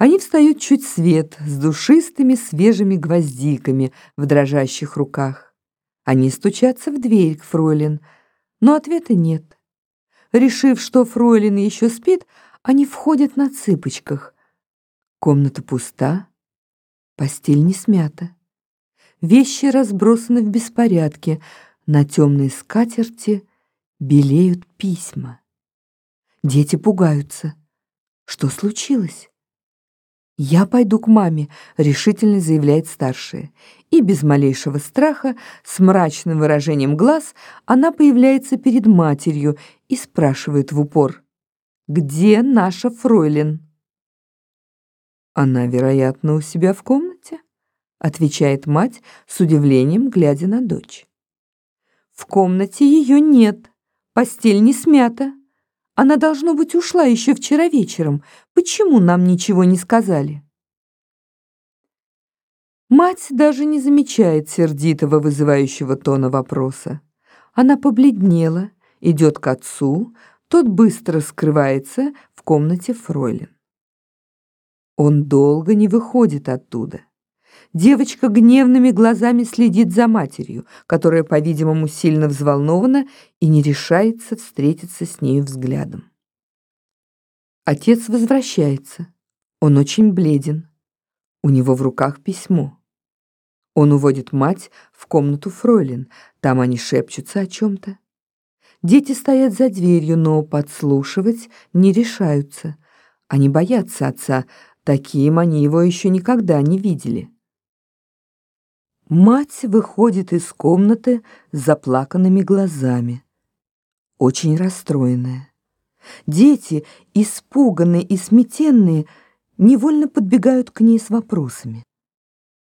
Они встают чуть свет с душистыми свежими гвоздиками в дрожащих руках. Они стучатся в дверь к фройлен, но ответа нет. Решив, что фройлен еще спит, они входят на цыпочках. Комната пуста, постель не смята. Вещи разбросаны в беспорядке, на темной скатерти белеют письма. Дети пугаются. Что случилось? «Я пойду к маме», — решительно заявляет старшая. И без малейшего страха, с мрачным выражением глаз, она появляется перед матерью и спрашивает в упор. «Где наша фройлен?» «Она, вероятно, у себя в комнате», — отвечает мать с удивлением, глядя на дочь. «В комнате ее нет, постель не смята». Она, должно быть, ушла еще вчера вечером. Почему нам ничего не сказали?» Мать даже не замечает сердитого вызывающего тона вопроса. Она побледнела, идет к отцу, тот быстро скрывается в комнате Фройлен. Он долго не выходит оттуда. Девочка гневными глазами следит за матерью, которая, по-видимому, сильно взволнована и не решается встретиться с нею взглядом. Отец возвращается. Он очень бледен. У него в руках письмо. Он уводит мать в комнату Фройлен. Там они шепчутся о чем-то. Дети стоят за дверью, но подслушивать не решаются. Они боятся отца, таким они его еще никогда не видели. Мать выходит из комнаты с заплаканными глазами, очень расстроенная. Дети, испуганные и сметенные, невольно подбегают к ней с вопросами.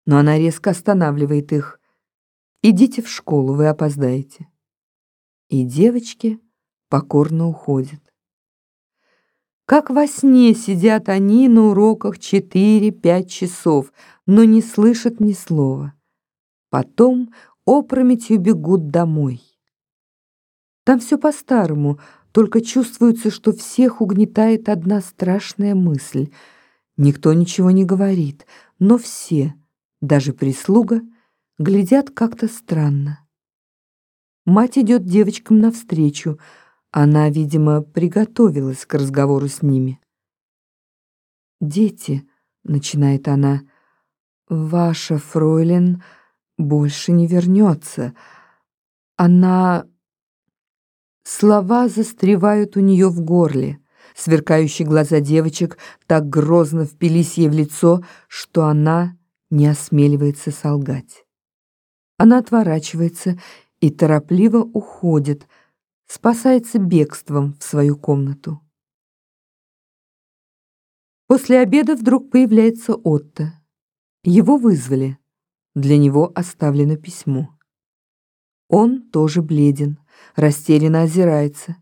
Но она резко останавливает их. «Идите в школу, вы опоздаете». И девочки покорно уходят. Как во сне сидят они на уроках 4-5 часов, но не слышат ни слова. Потом опрометью бегут домой. Там все по-старому, только чувствуется, что всех угнетает одна страшная мысль. Никто ничего не говорит, но все, даже прислуга, глядят как-то странно. Мать идет девочкам навстречу. Она, видимо, приготовилась к разговору с ними. «Дети», — начинает она, — «ваша фройлен...» больше не вернется. Она... Слова застревают у нее в горле. Сверкающие глаза девочек так грозно впились ей в лицо, что она не осмеливается солгать. Она отворачивается и торопливо уходит, спасается бегством в свою комнату. После обеда вдруг появляется Отто. Его вызвали. Для него оставлено письмо. Он тоже бледен, растерянно озирается.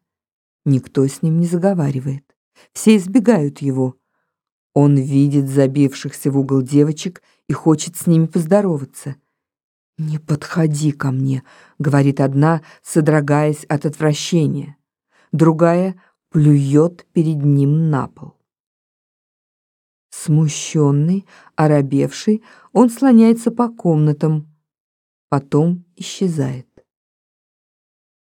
Никто с ним не заговаривает. Все избегают его. Он видит забившихся в угол девочек и хочет с ними поздороваться. «Не подходи ко мне», — говорит одна, содрогаясь от отвращения. Другая плюет перед ним на пол. Смущенный, оробевший, он слоняется по комнатам, потом исчезает.